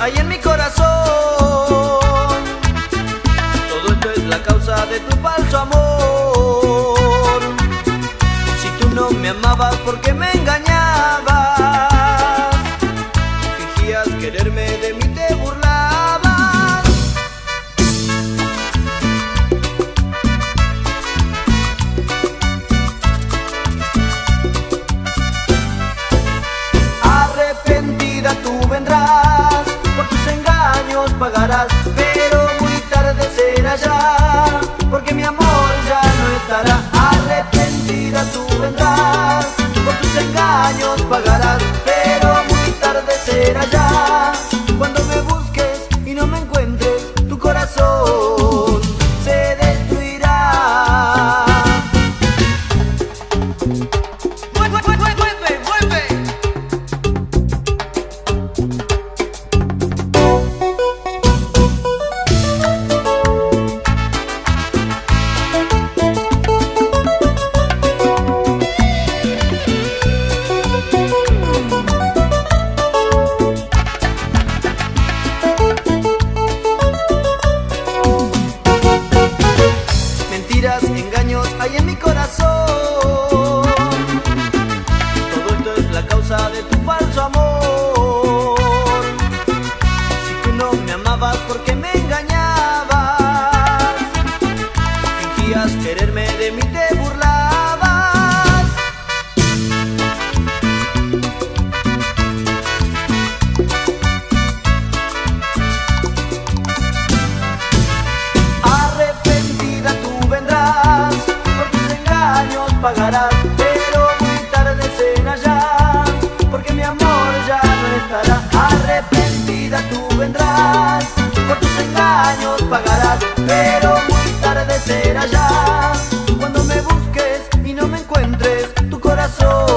hay en mi corazón. Todo esto es la causa de tu falso amor. Si tú no me amabas, ¿por qué me engañabas? Fingías quererme, pagarás, pero muy tarde será ya, porque mi amor ya no estará. Arrepentida tú vendrás, por tus engaños pagarás, pero muy tarde será ya, hay en mi corazón. Todo esto es la causa de tu falso pagarás, pero muy tarde será ya, porque mi amor ya no estará. Arrepentida tú vendrás, por tus engaños pagarás, pero muy tarde será ya. Cuando me busques y no me encuentres, tu corazón.